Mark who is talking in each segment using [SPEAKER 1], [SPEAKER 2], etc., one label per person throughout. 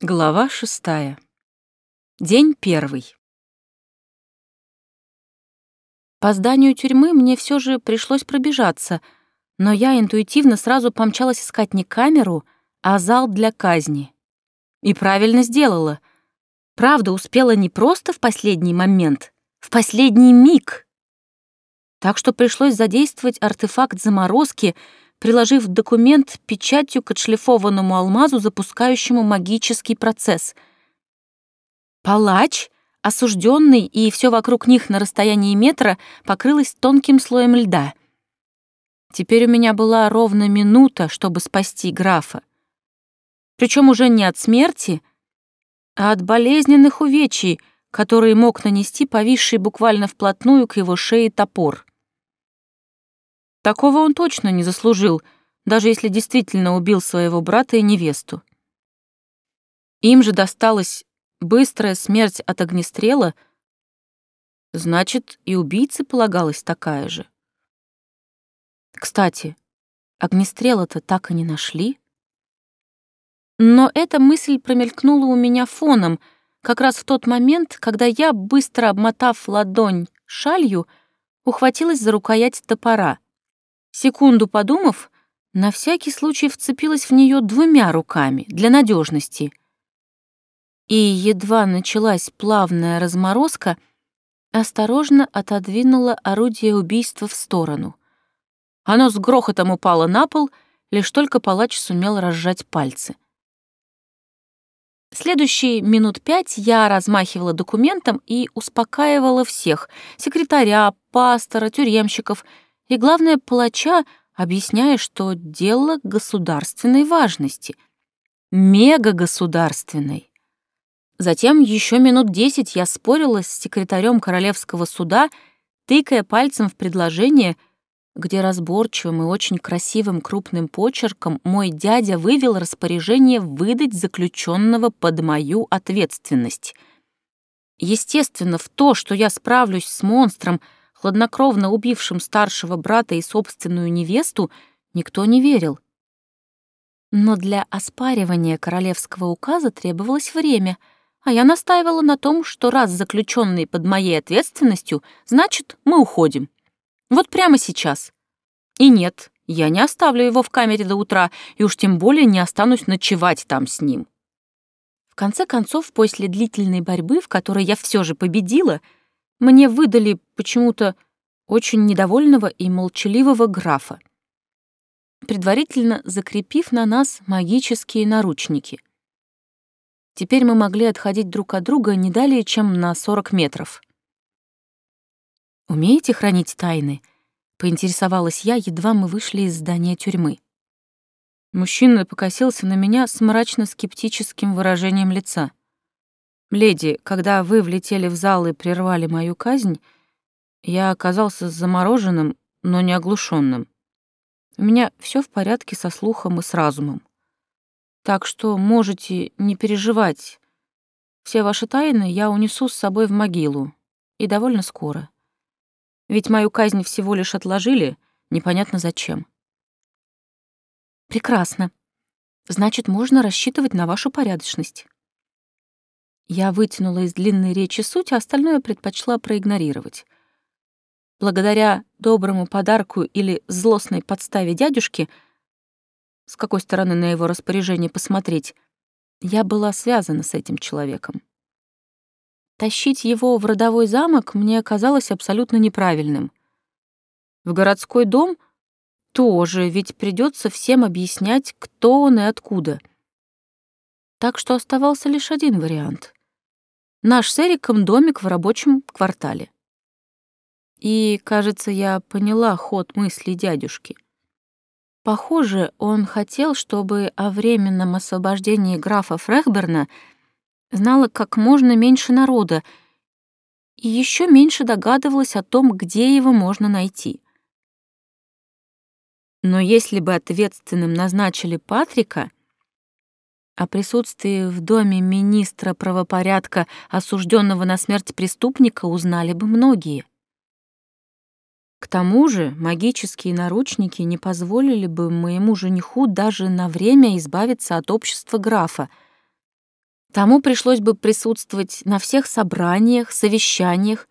[SPEAKER 1] Глава шестая. День первый. По зданию тюрьмы мне все же пришлось пробежаться, но я интуитивно сразу помчалась искать не камеру, а зал для казни. И правильно сделала. Правда, успела не просто в последний момент, в последний миг. Так что пришлось задействовать артефакт заморозки — приложив документ печатью к отшлифованному алмазу, запускающему магический процесс. Палач, осужденный и все вокруг них на расстоянии метра покрылось тонким слоем льда. Теперь у меня была ровно минута, чтобы спасти графа. Причем уже не от смерти, а от болезненных увечий, которые мог нанести повисший буквально вплотную к его шее топор. Такого он точно не заслужил, даже если действительно убил своего брата и невесту. Им же досталась быстрая смерть от огнестрела, значит, и убийце полагалась такая же. Кстати, огнестрела-то так и не нашли. Но эта мысль промелькнула у меня фоном, как раз в тот момент, когда я, быстро обмотав ладонь шалью, ухватилась за рукоять топора — Секунду подумав, на всякий случай вцепилась в нее двумя руками для надежности. И едва началась плавная разморозка, осторожно отодвинула орудие убийства в сторону. Оно с грохотом упало на пол, лишь только палач сумел разжать пальцы. Следующие минут пять я размахивала документом и успокаивала всех — секретаря, пастора, тюремщиков — и, главное, палача, объясняя, что дело государственной важности. Мега-государственной. Затем еще минут десять я спорила с секретарем Королевского суда, тыкая пальцем в предложение, где разборчивым и очень красивым крупным почерком мой дядя вывел распоряжение выдать заключенного под мою ответственность. Естественно, в то, что я справлюсь с монстром — хладнокровно убившим старшего брата и собственную невесту, никто не верил. Но для оспаривания королевского указа требовалось время, а я настаивала на том, что раз заключенный под моей ответственностью, значит, мы уходим. Вот прямо сейчас. И нет, я не оставлю его в камере до утра, и уж тем более не останусь ночевать там с ним. В конце концов, после длительной борьбы, в которой я все же победила, мне выдали почему-то очень недовольного и молчаливого графа, предварительно закрепив на нас магические наручники. Теперь мы могли отходить друг от друга не далее, чем на 40 метров. «Умеете хранить тайны?» — поинтересовалась я, едва мы вышли из здания тюрьмы. Мужчина покосился на меня с мрачно-скептическим выражением лица. «Леди, когда вы влетели в зал и прервали мою казнь, я оказался замороженным, но не оглушенным. У меня все в порядке со слухом и с разумом. Так что можете не переживать. Все ваши тайны я унесу с собой в могилу. И довольно скоро. Ведь мою казнь всего лишь отложили, непонятно зачем. Прекрасно. Значит, можно рассчитывать на вашу порядочность. Я вытянула из длинной речи суть, а остальное предпочла проигнорировать. Благодаря доброму подарку или злостной подставе дядюшки, с какой стороны на его распоряжение посмотреть, я была связана с этим человеком. Тащить его в родовой замок мне казалось абсолютно неправильным. В городской дом тоже, ведь придется всем объяснять, кто он и откуда. Так что оставался лишь один вариант Наш с Эриком домик в рабочем квартале. И, кажется, я поняла ход мысли дядюшки. Похоже, он хотел, чтобы о временном освобождении графа Фрехберна знало как можно меньше народа и еще меньше догадывалось о том, где его можно найти. Но если бы ответственным назначили Патрика, о присутствии в доме министра правопорядка, осужденного на смерть преступника, узнали бы многие. К тому же магические наручники не позволили бы моему жениху даже на время избавиться от общества графа. Тому пришлось бы присутствовать на всех собраниях, совещаниях,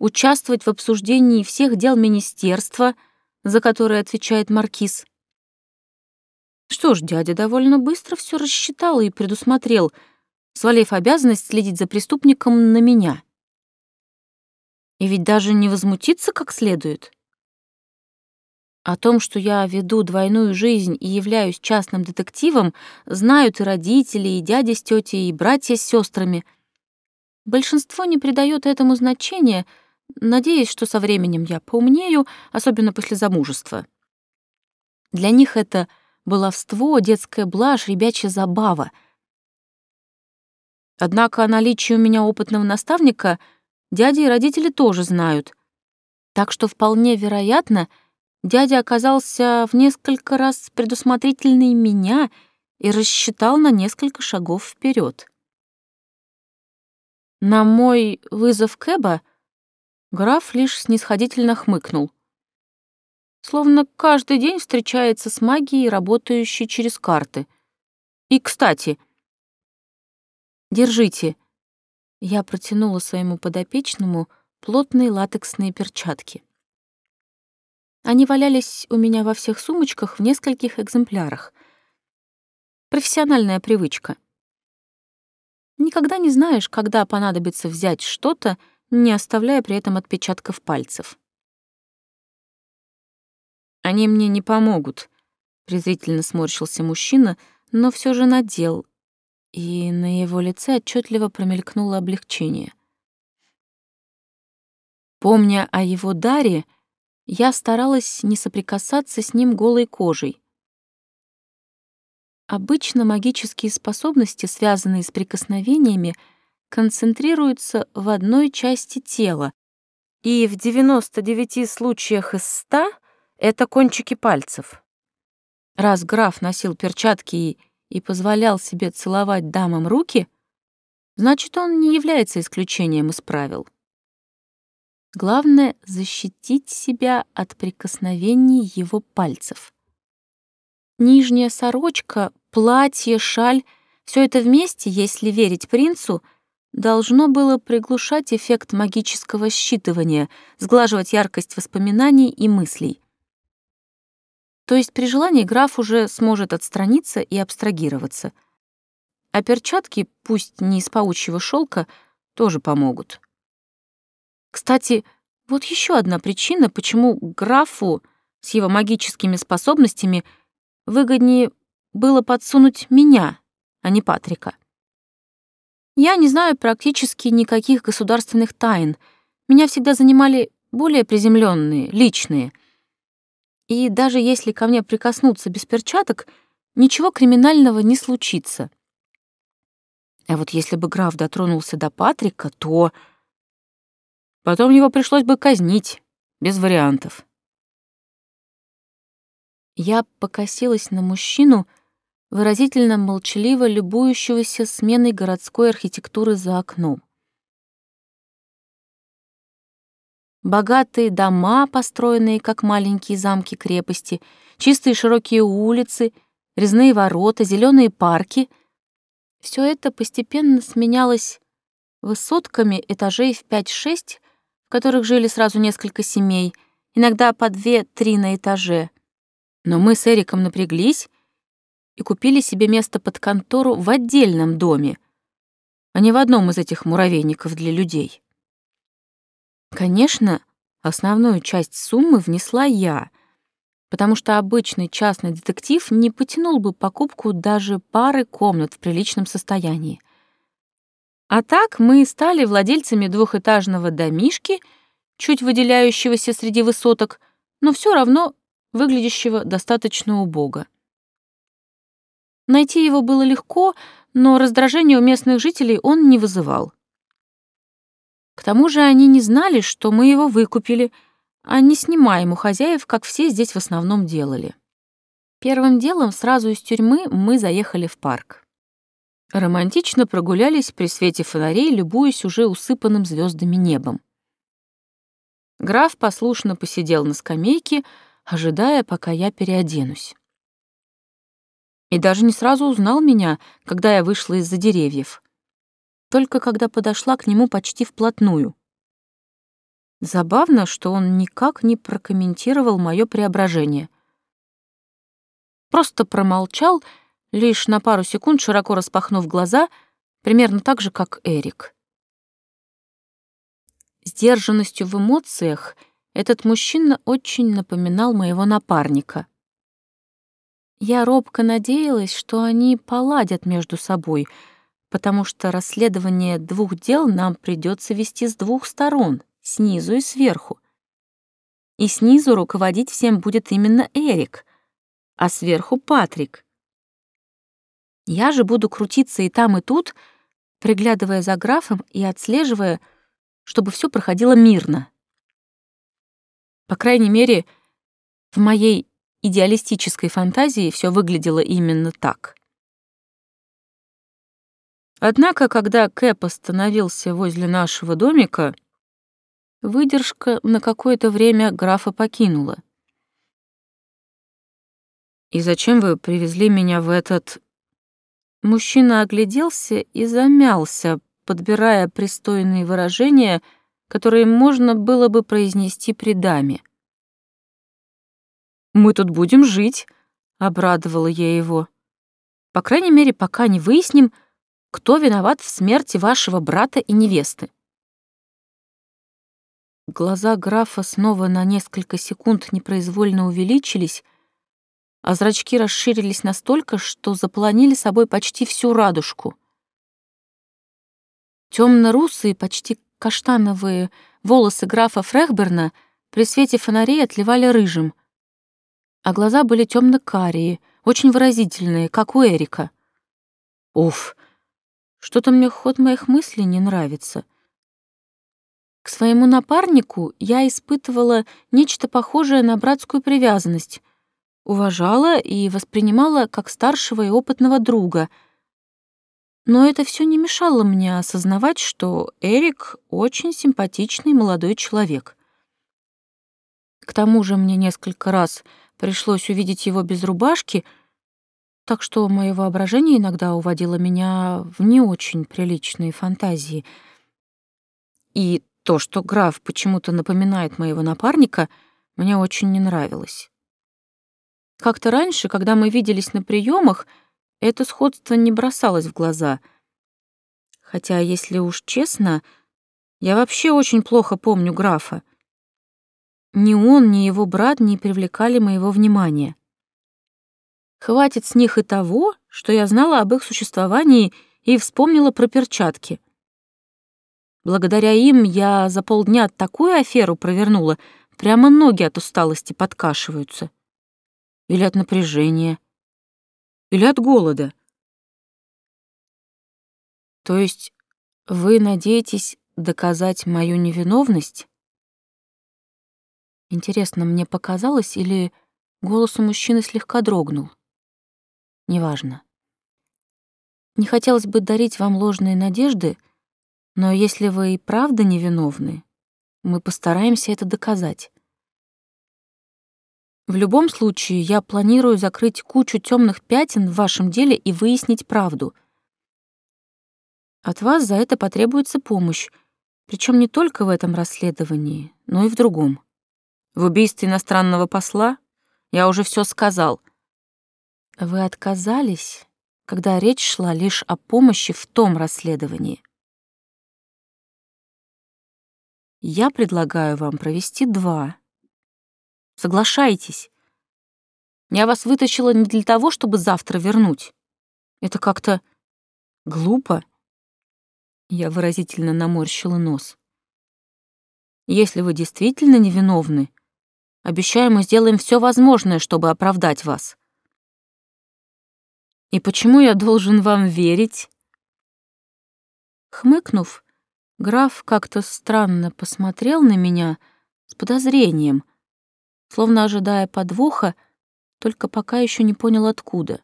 [SPEAKER 1] участвовать в обсуждении всех дел министерства, за которые отвечает маркиз. Что ж, дядя довольно быстро все рассчитал и предусмотрел, свалив обязанность следить за преступником на меня. И ведь даже не возмутиться как следует. О том, что я веду двойную жизнь и являюсь частным детективом, знают и родители, и дяди с тетей, и братья с сестрами. Большинство не придает этому значения, надеясь, что со временем я поумнею, особенно после замужества. Для них это баловство, детская блажь, ребячья забава. Однако о наличии у меня опытного наставника дяди и родители тоже знают. Так что вполне вероятно — Дядя оказался в несколько раз предусмотрительней меня и рассчитал на несколько шагов вперед. На мой вызов Кэба граф лишь снисходительно хмыкнул. Словно каждый день встречается с магией, работающей через карты. И, кстати, держите. Я протянула своему подопечному плотные латексные перчатки. Они валялись у меня во всех сумочках в нескольких экземплярах. Профессиональная привычка. Никогда не знаешь, когда понадобится взять что-то, не оставляя при этом отпечатков пальцев. «Они мне не помогут», — презрительно сморщился мужчина, но все же надел, и на его лице отчетливо промелькнуло облегчение. Помня о его даре, — я старалась не соприкасаться с ним голой кожей. Обычно магические способности, связанные с прикосновениями, концентрируются в одной части тела, и в 99 случаях из 100 это кончики пальцев. Раз граф носил перчатки и, и позволял себе целовать дамам руки, значит, он не является исключением из правил. Главное — защитить себя от прикосновений его пальцев. Нижняя сорочка, платье, шаль — все это вместе, если верить принцу, должно было приглушать эффект магического считывания, сглаживать яркость воспоминаний и мыслей. То есть при желании граф уже сможет отстраниться и абстрагироваться. А перчатки, пусть не из паучьего шелка, тоже помогут. Кстати, вот еще одна причина, почему графу с его магическими способностями выгоднее было подсунуть меня, а не Патрика. Я не знаю практически никаких государственных тайн. Меня всегда занимали более приземленные, личные. И даже если ко мне прикоснуться без перчаток, ничего криминального не случится. А вот если бы граф дотронулся до Патрика, то... Потом его пришлось бы казнить, без вариантов. Я покосилась на мужчину, выразительно молчаливо любующегося сменой городской архитектуры за окном. Богатые дома, построенные как маленькие замки-крепости, чистые широкие улицы, резные ворота, зеленые парки — все это постепенно сменялось высотками этажей в 5-6 которых жили сразу несколько семей, иногда по две-три на этаже. Но мы с Эриком напряглись и купили себе место под контору в отдельном доме, а не в одном из этих муравейников для людей. Конечно, основную часть суммы внесла я, потому что обычный частный детектив не потянул бы покупку даже пары комнат в приличном состоянии — а так мы стали владельцами двухэтажного домишки, чуть выделяющегося среди высоток, но все равно выглядящего достаточно убого. Найти его было легко, но раздражения у местных жителей он не вызывал. К тому же они не знали, что мы его выкупили, а не снимаем у хозяев, как все здесь в основном делали. Первым делом сразу из тюрьмы мы заехали в парк. Романтично прогулялись при свете фонарей, любуясь уже усыпанным звездами небом. Граф послушно посидел на скамейке, ожидая, пока я переоденусь. И даже не сразу узнал меня, когда я вышла из-за деревьев. Только когда подошла к нему почти вплотную. Забавно, что он никак не прокомментировал мое преображение. Просто промолчал, лишь на пару секунд широко распахнув глаза, примерно так же, как Эрик. Сдержанностью в эмоциях этот мужчина очень напоминал моего напарника. Я робко надеялась, что они поладят между собой, потому что расследование двух дел нам придется вести с двух сторон, снизу и сверху. И снизу руководить всем будет именно Эрик, а сверху — Патрик. Я же буду крутиться и там, и тут, приглядывая за графом и отслеживая, чтобы все проходило мирно. По крайней мере, в моей идеалистической фантазии все выглядело именно так. Однако, когда Кэп остановился возле нашего домика, выдержка на какое-то время графа покинула. «И зачем вы привезли меня в этот...» Мужчина огляделся и замялся, подбирая пристойные выражения, которые можно было бы произнести при даме. «Мы тут будем жить», — обрадовала я его. «По крайней мере, пока не выясним, кто виноват в смерти вашего брата и невесты». Глаза графа снова на несколько секунд непроизвольно увеличились, а зрачки расширились настолько, что заполонили собой почти всю радужку. Темно-русые, почти каштановые волосы графа Фрехберна при свете фонарей отливали рыжим — а глаза были темно-карие, очень выразительные, как у Эрика. Уф, что-то мне ход моих мыслей не нравится. К своему напарнику я испытывала нечто похожее на братскую привязанность, уважала и воспринимала как старшего и опытного друга. Но это все не мешало мне осознавать, что Эрик очень симпатичный молодой человек. К тому же мне несколько раз Пришлось увидеть его без рубашки, так что мое воображение иногда уводило меня в не очень приличные фантазии. И то, что граф почему-то напоминает моего напарника, мне очень не нравилось. Как-то раньше, когда мы виделись на приемах, это сходство не бросалось в глаза. Хотя, если уж честно, я вообще очень плохо помню графа. Ни он, ни его брат не привлекали моего внимания. Хватит с них и того, что я знала об их существовании и вспомнила про перчатки. Благодаря им я за полдня такую аферу провернула, прямо ноги от усталости подкашиваются. Или от напряжения. Или от голода. То есть вы надеетесь доказать мою невиновность? Интересно, мне показалось или голос у мужчины слегка дрогнул? Неважно. Не хотелось бы дарить вам ложные надежды, но если вы и правда невиновны, мы постараемся это доказать. В любом случае, я планирую закрыть кучу темных пятен в вашем деле и выяснить правду. От вас за это потребуется помощь, причем не только в этом расследовании, но и в другом. В убийстве иностранного посла? Я уже все сказал. Вы отказались, когда речь шла лишь о помощи в том расследовании. Я предлагаю вам провести два. Соглашайтесь. Я вас вытащила не для того, чтобы завтра вернуть. Это как-то глупо. Я выразительно наморщила нос. Если вы действительно невиновны, Обещаю, мы сделаем все возможное, чтобы оправдать вас. И почему я должен вам верить? Хмыкнув, граф как-то странно посмотрел на меня с подозрением, словно ожидая подвоха, только пока еще не понял откуда.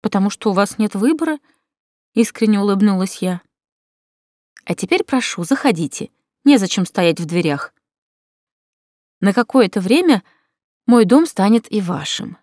[SPEAKER 1] «Потому что у вас нет выбора?» — искренне улыбнулась я. «А теперь прошу, заходите. Незачем стоять в дверях. На какое-то время мой дом станет и вашим.